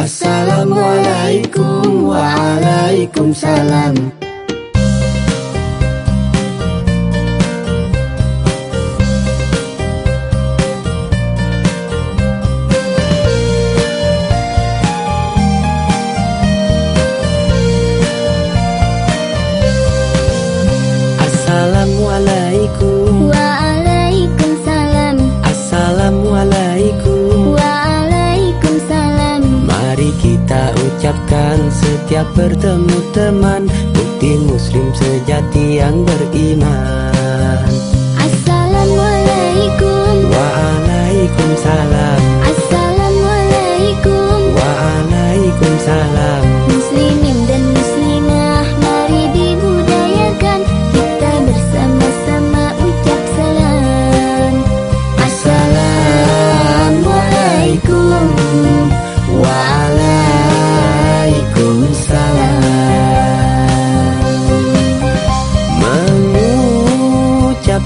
Assalamualaikum Waalaikumsalam Setiap bertemu teman Bukti muslim sejati yang beriman. Assalamualaikum. Waalaikumsalam. Assalamualaikum. Waalaikumsalam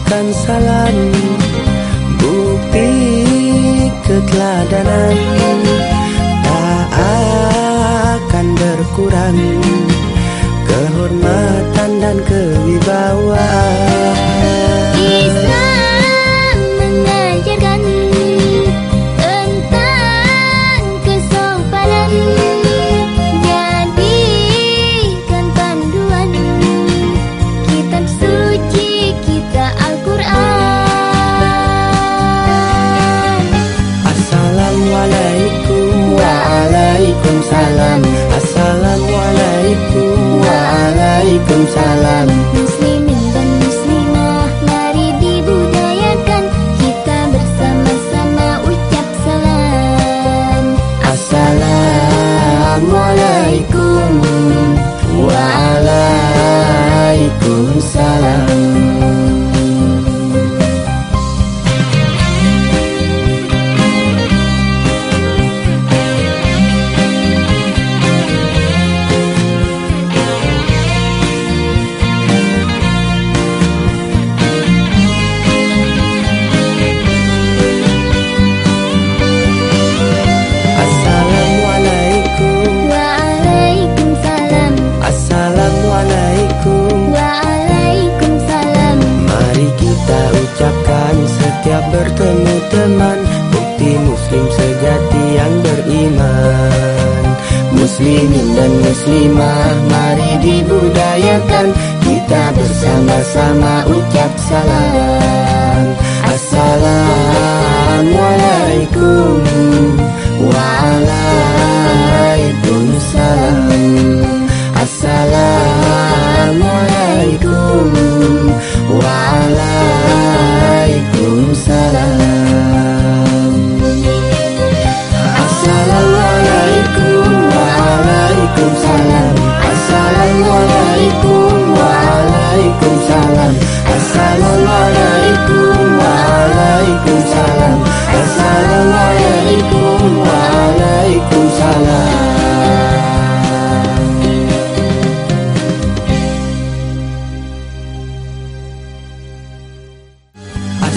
Mengucapkan salam Bukti keteladanan Tak akan berkurang 了你。Bertemu teman Bukti muslim sejati yang beriman. Muslimin dan muslimah mari dibudayakan. Kita bersama-sama ucap salam. Assalamualaikum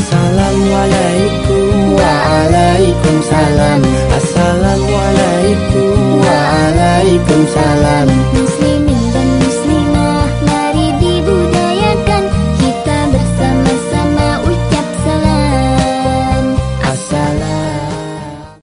Assalamualaikum Waalaikumsalam Assalamualaikum Waalaikumsalam